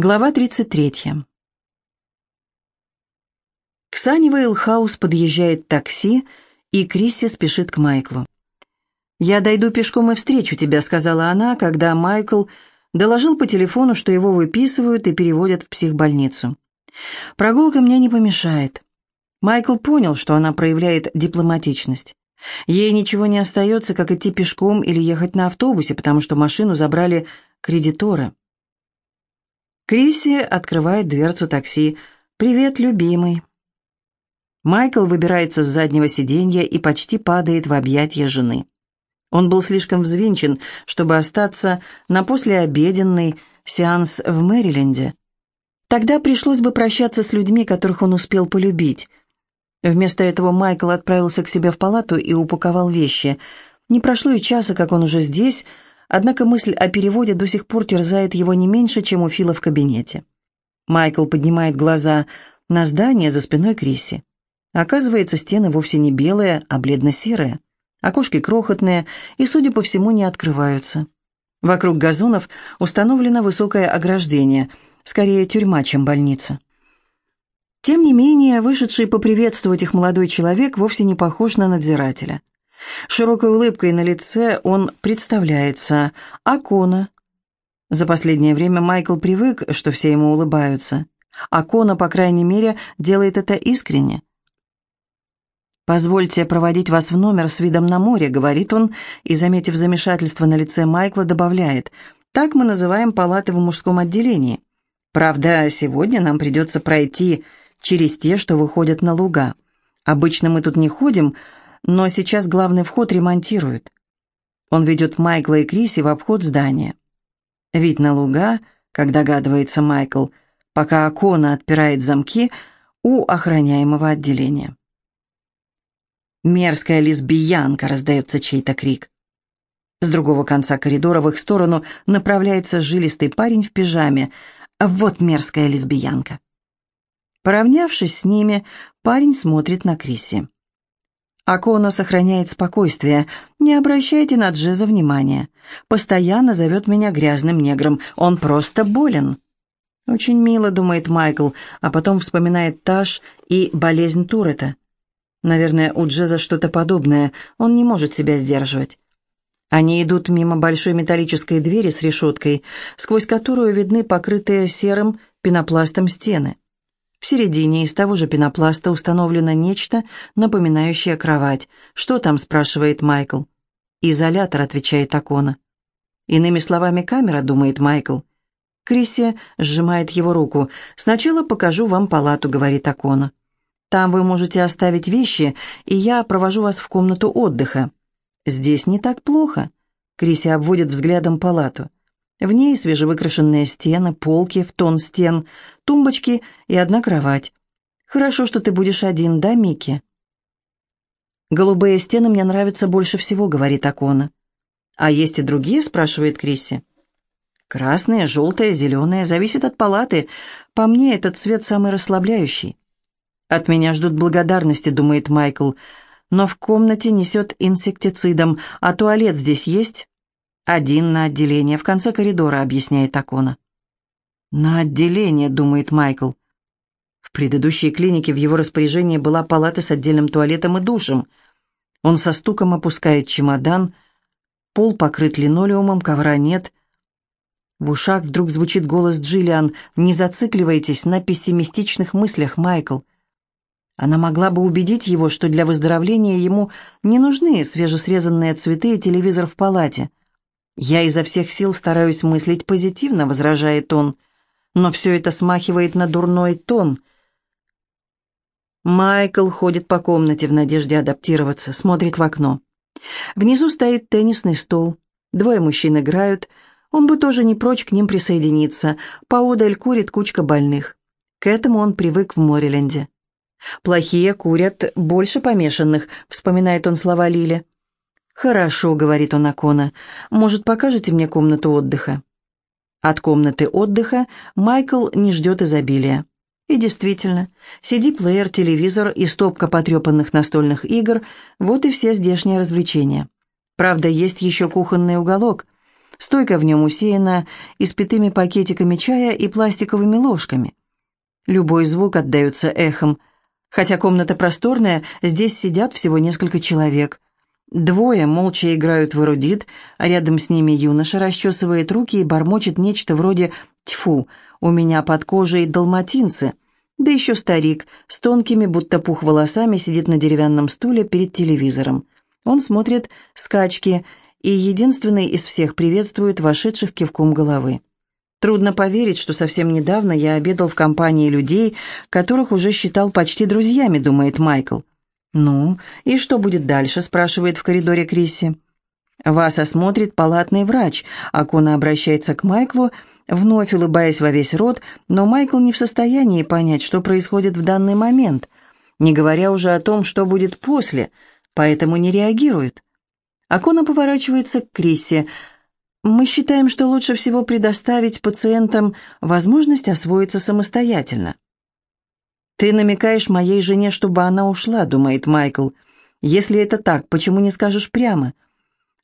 Глава 33. К Саннивейл-хаус подъезжает такси, и Крисси спешит к Майклу. «Я дойду пешком и встречу тебя», — сказала она, когда Майкл доложил по телефону, что его выписывают и переводят в психбольницу. «Прогулка мне не помешает». Майкл понял, что она проявляет дипломатичность. Ей ничего не остается, как идти пешком или ехать на автобусе, потому что машину забрали кредиторы. Крисси открывает дверцу такси. «Привет, любимый». Майкл выбирается с заднего сиденья и почти падает в объятья жены. Он был слишком взвинчен, чтобы остаться на послеобеденный сеанс в Мэриленде. Тогда пришлось бы прощаться с людьми, которых он успел полюбить. Вместо этого Майкл отправился к себе в палату и упаковал вещи. Не прошло и часа, как он уже здесь, Однако мысль о переводе до сих пор терзает его не меньше, чем у Фила в кабинете. Майкл поднимает глаза на здание за спиной Криси. Оказывается, стены вовсе не белые, а бледно-серые. Окошки крохотные и, судя по всему, не открываются. Вокруг газонов установлено высокое ограждение, скорее тюрьма, чем больница. Тем не менее, вышедший поприветствовать их молодой человек вовсе не похож на надзирателя. Широкой улыбкой на лице он представляется Акона. За последнее время Майкл привык, что все ему улыбаются. Акона, по крайней мере, делает это искренне. «Позвольте проводить вас в номер с видом на море», — говорит он, и, заметив замешательство на лице Майкла, добавляет. «Так мы называем палаты в мужском отделении. Правда, сегодня нам придется пройти через те, что выходят на луга. Обычно мы тут не ходим, но сейчас главный вход ремонтируют. Он ведет Майкла и Криси в обход здания. Вид на луга, как догадывается Майкл, пока Акона отпирает замки у охраняемого отделения. «Мерзкая лесбиянка!» — раздается чей-то крик. С другого конца коридора в их сторону направляется жилистый парень в пижаме. Вот мерзкая лесбиянка. Поравнявшись с ними, парень смотрит на Криси. Аконо сохраняет спокойствие. Не обращайте на Джеза внимания. Постоянно зовет меня грязным негром. Он просто болен. Очень мило, думает Майкл, а потом вспоминает Таш и болезнь Турета. Наверное, у Джеза что-то подобное. Он не может себя сдерживать. Они идут мимо большой металлической двери с решеткой, сквозь которую видны покрытые серым пенопластом стены. В середине из того же пенопласта установлено нечто, напоминающее кровать. «Что там?» – спрашивает Майкл. «Изолятор», – отвечает Акона. «Иными словами, камера», – думает Майкл. Крисси сжимает его руку. «Сначала покажу вам палату», — говорит Акона. «Там вы можете оставить вещи, и я провожу вас в комнату отдыха». «Здесь не так плохо», — Крисси обводит взглядом палату. В ней свежевыкрашенные стены, полки в тон стен, тумбочки и одна кровать. Хорошо, что ты будешь один, да, Микки? «Голубые стены мне нравятся больше всего», — говорит Акона. «А есть и другие?» — спрашивает Крисси. «Красные, желтые, зеленые, зависит от палаты. По мне, этот цвет самый расслабляющий». «От меня ждут благодарности», — думает Майкл. «Но в комнате несет инсектицидом, а туалет здесь есть?» «Один на отделение, в конце коридора», — объясняет Акона. «На отделение», — думает Майкл. В предыдущей клинике в его распоряжении была палата с отдельным туалетом и душем. Он со стуком опускает чемодан, пол покрыт линолеумом, ковра нет. В ушах вдруг звучит голос Джиллиан «Не зацикливайтесь на пессимистичных мыслях, Майкл». Она могла бы убедить его, что для выздоровления ему не нужны свежесрезанные цветы и телевизор в палате. «Я изо всех сил стараюсь мыслить позитивно», — возражает он, «но все это смахивает на дурной тон». Майкл ходит по комнате в надежде адаптироваться, смотрит в окно. Внизу стоит теннисный стол. Двое мужчин играют. Он бы тоже не прочь к ним присоединиться. Поодаль курит кучка больных. К этому он привык в Мориленде. «Плохие курят больше помешанных», — вспоминает он слова Лили. «Хорошо», — говорит он Акона. «Может, покажете мне комнату отдыха?» От комнаты отдыха Майкл не ждет изобилия. И действительно, CD-плеер, телевизор и стопка потрепанных настольных игр – вот и все здешние развлечения. Правда, есть еще кухонный уголок. Стойка в нем усеяна испитыми пакетиками чая и пластиковыми ложками. Любой звук отдается эхом. Хотя комната просторная, здесь сидят всего несколько человек. Двое молча играют в эрудит, а рядом с ними юноша расчесывает руки и бормочет нечто вроде «Тьфу, у меня под кожей далматинцы». Да еще старик с тонкими, будто пух волосами, сидит на деревянном стуле перед телевизором. Он смотрит скачки и единственный из всех приветствует вошедших кивком головы. Трудно поверить, что совсем недавно я обедал в компании людей, которых уже считал почти друзьями, думает Майкл. «Ну, и что будет дальше?» – спрашивает в коридоре Крисси. «Вас осмотрит палатный врач», – Акона обращается к Майклу, вновь улыбаясь во весь рот, но Майкл не в состоянии понять, что происходит в данный момент, не говоря уже о том, что будет после, поэтому не реагирует. Акона поворачивается к Крисси. «Мы считаем, что лучше всего предоставить пациентам возможность освоиться самостоятельно». «Ты намекаешь моей жене, чтобы она ушла», — думает Майкл. «Если это так, почему не скажешь прямо?»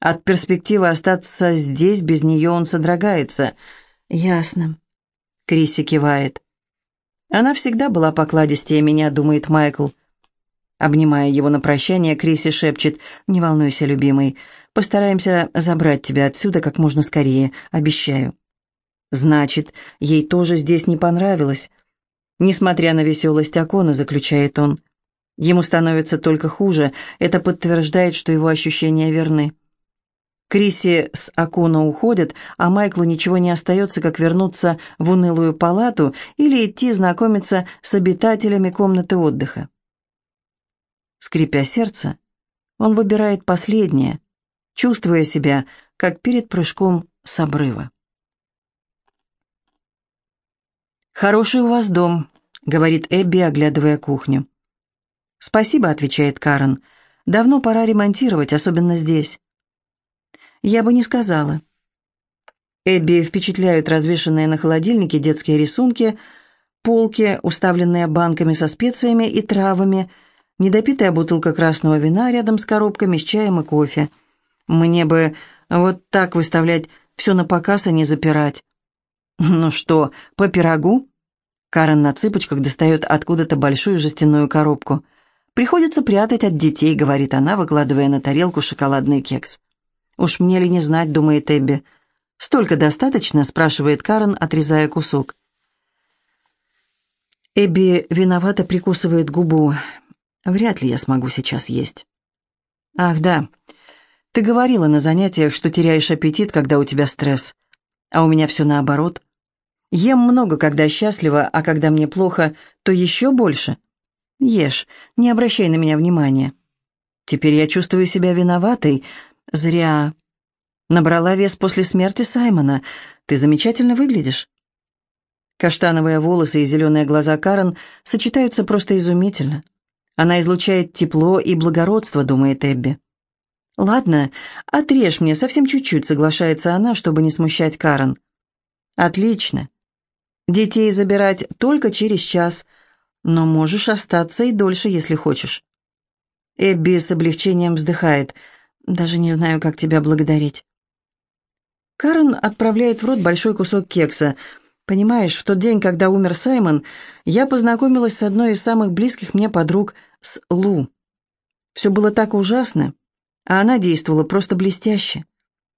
От перспективы остаться здесь без нее он содрогается. «Ясно». Криси кивает. «Она всегда была покладистее меня», — думает Майкл. Обнимая его на прощание, Криси шепчет, «Не волнуйся, любимый, постараемся забрать тебя отсюда как можно скорее, обещаю». Значит, ей тоже здесь не понравилось. Несмотря на веселость Акона, заключает он, ему становится только хуже, это подтверждает, что его ощущения верны. Криси с Акуна уходят, а Майклу ничего не остается, как вернуться в унылую палату или идти знакомиться с обитателями комнаты отдыха. Скрипя сердце, он выбирает последнее, чувствуя себя, как перед прыжком с обрыва. «Хороший у вас дом», — говорит Эбби, оглядывая кухню. «Спасибо», — отвечает Карен. «Давно пора ремонтировать, особенно здесь». «Я бы не сказала». Эбби впечатляют развешанные на холодильнике детские рисунки, полки, уставленные банками со специями и травами, недопитая бутылка красного вина рядом с коробками с чаем и кофе. Мне бы вот так выставлять все на показ, а не запирать. «Ну что, по пирогу?» Карен на цыпочках достает откуда-то большую жестяную коробку. «Приходится прятать от детей», — говорит она, выкладывая на тарелку шоколадный кекс. «Уж мне ли не знать», — думает Эбби. «Столько достаточно?» — спрашивает Карен, отрезая кусок. Эбби виновато прикусывает губу. «Вряд ли я смогу сейчас есть». «Ах, да. Ты говорила на занятиях, что теряешь аппетит, когда у тебя стресс. А у меня все наоборот. Ем много, когда счастлива, а когда мне плохо, то еще больше. Ешь, не обращай на меня внимания. Теперь я чувствую себя виноватой. Зря. Набрала вес после смерти Саймона. Ты замечательно выглядишь. Каштановые волосы и зеленые глаза Карен сочетаются просто изумительно. Она излучает тепло и благородство, думает Эбби. «Ладно, отрежь мне совсем чуть-чуть», — соглашается она, чтобы не смущать Карен. «Отлично. Детей забирать только через час, но можешь остаться и дольше, если хочешь». Эбби с облегчением вздыхает. «Даже не знаю, как тебя благодарить». Карен отправляет в рот большой кусок кекса. «Понимаешь, в тот день, когда умер Саймон, я познакомилась с одной из самых близких мне подруг, с Лу. Все было так ужасно, а она действовала просто блестяще.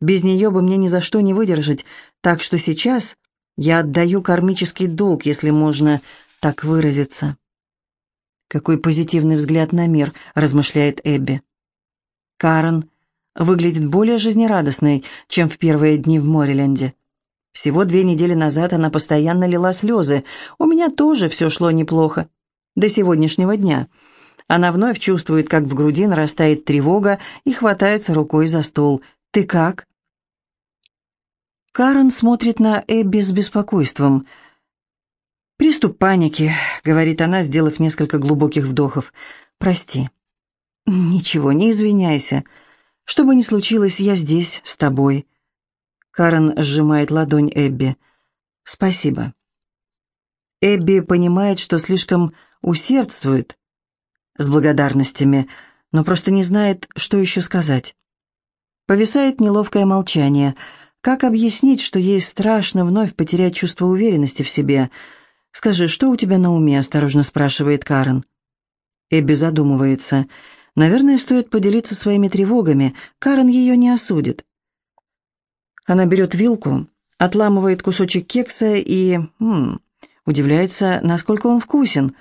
Без нее бы мне ни за что не выдержать, так что сейчас я отдаю кармический долг, если можно так выразиться. Какой позитивный взгляд на мир, размышляет Эбби. Карен выглядит более жизнерадостной, чем в первые дни в Мориленде. Всего две недели назад она постоянно лила слезы. У меня тоже все шло неплохо. До сегодняшнего дня. Она вновь чувствует, как в груди нарастает тревога и хватается рукой за стол. «Ты как?» Карен смотрит на Эбби с беспокойством. «Приступ паники», — говорит она, сделав несколько глубоких вдохов. «Прости». «Ничего, не извиняйся. Что бы ни случилось, я здесь, с тобой». Карен сжимает ладонь Эбби. «Спасибо». Эбби понимает, что слишком усердствует с благодарностями, но просто не знает, что еще сказать. Повисает неловкое молчание — Как объяснить, что ей страшно вновь потерять чувство уверенности в себе? «Скажи, что у тебя на уме?» – осторожно спрашивает Карен. Эбби задумывается. Наверное, стоит поделиться своими тревогами. Карен ее не осудит. Она берет вилку, отламывает кусочек кекса и... М, удивляется, насколько он вкусен.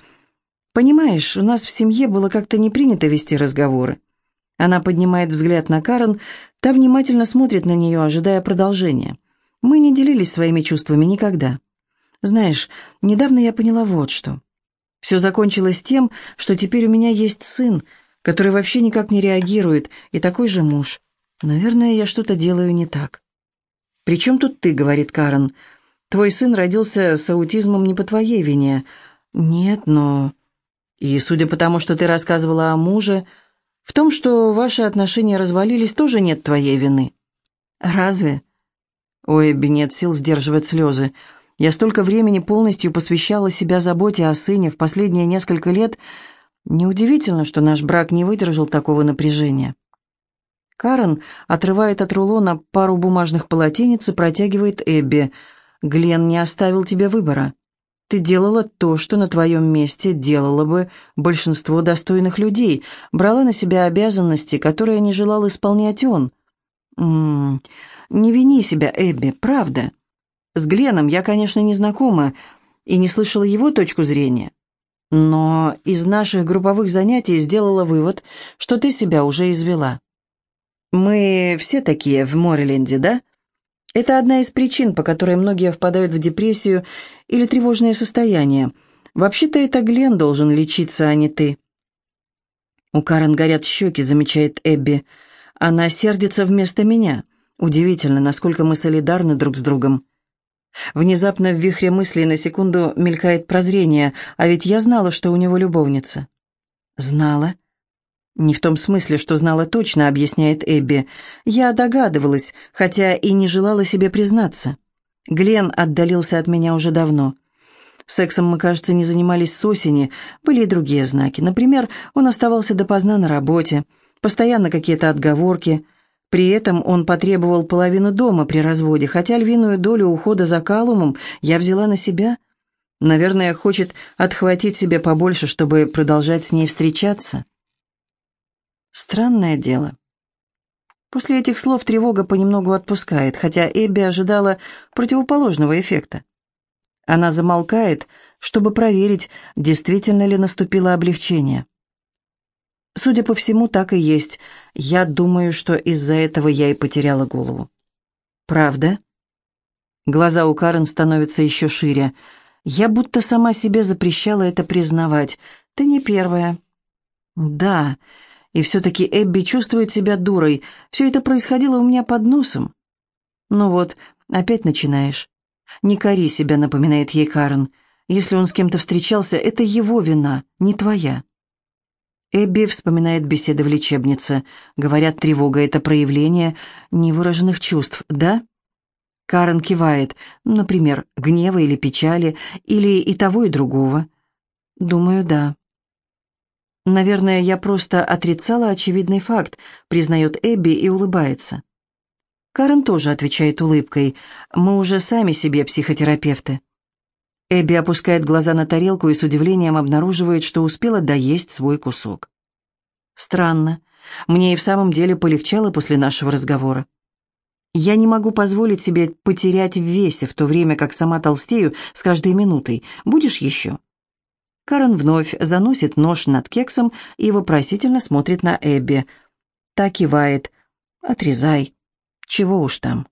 «Понимаешь, у нас в семье было как-то не принято вести разговоры». Она поднимает взгляд на Карен, та внимательно смотрит на нее, ожидая продолжения. «Мы не делились своими чувствами никогда. Знаешь, недавно я поняла вот что. Все закончилось тем, что теперь у меня есть сын, который вообще никак не реагирует, и такой же муж. Наверное, я что-то делаю не так». «При чем тут ты?» — говорит Карен. «Твой сын родился с аутизмом не по твоей вине». «Нет, но...» «И судя по тому, что ты рассказывала о муже, в том, что ваши отношения развалились, тоже нет твоей вины». «Разве?» Ой, Эбби нет сил сдерживать слезы. Я столько времени полностью посвящала себя заботе о сыне в последние несколько лет. Неудивительно, что наш брак не выдержал такого напряжения. Карен отрывает от рулона пару бумажных полотенец и протягивает Эбби. «Глен не оставил тебе выбора. Ты делала то, что на твоем месте делало бы большинство достойных людей, брала на себя обязанности, которые не желал исполнять он. М -м, не вини себя, Эбби, правда. С Гленом я, конечно, не знакома и не слышала его точку зрения. Но из наших групповых занятий сделала вывод, что ты себя уже извела. Мы все такие в Мореленде, да? Это одна из причин, по которой многие впадают в депрессию или тревожное состояние. Вообще-то это Глен должен лечиться, а не ты. У Карен горят щеки, замечает Эбби. Она сердится вместо меня. Удивительно, насколько мы солидарны друг с другом. Внезапно в вихре мыслей на секунду мелькает прозрение, а ведь я знала, что у него любовница. Знала? «Не в том смысле, что знала точно», — объясняет Эбби. «Я догадывалась, хотя и не желала себе признаться. Глен отдалился от меня уже давно. Сексом мы, кажется, не занимались с осени, были и другие знаки. Например, он оставался допоздна на работе, постоянно какие-то отговорки. При этом он потребовал половину дома при разводе, хотя львиную долю ухода за Калумом я взяла на себя. Наверное, хочет отхватить себе побольше, чтобы продолжать с ней встречаться». Странное дело. После этих слов тревога понемногу отпускает, хотя Эбби ожидала противоположного эффекта. Она замолкает, чтобы проверить, действительно ли наступило облегчение. Судя по всему, так и есть. Я думаю, что из-за этого я и потеряла голову. Правда? Глаза у Карен становятся еще шире. Я будто сама себе запрещала это признавать. Ты не первая. Да, и все-таки Эбби чувствует себя дурой. Все это происходило у меня под носом. Ну вот, опять начинаешь. Не кори себя, напоминает ей Карен. Если он с кем-то встречался, это его вина, не твоя. Эбби вспоминает беседы в лечебнице. Говорят, тревога — это проявление невыраженных чувств, да? Карен кивает. Например, гнева или печали, или и того, и другого. Думаю, да. «Наверное, я просто отрицала очевидный факт», — признает Эбби и улыбается. Карен тоже отвечает улыбкой. «Мы уже сами себе психотерапевты». Эбби опускает глаза на тарелку и с удивлением обнаруживает, что успела доесть свой кусок. «Странно. Мне и в самом деле полегчало после нашего разговора. Я не могу позволить себе потерять в весе, в то время как сама толстею с каждой минутой. Будешь еще?» Карен вновь заносит нож над кексом и вопросительно смотрит на Эбби. Та кивает. «Отрезай. Чего уж там».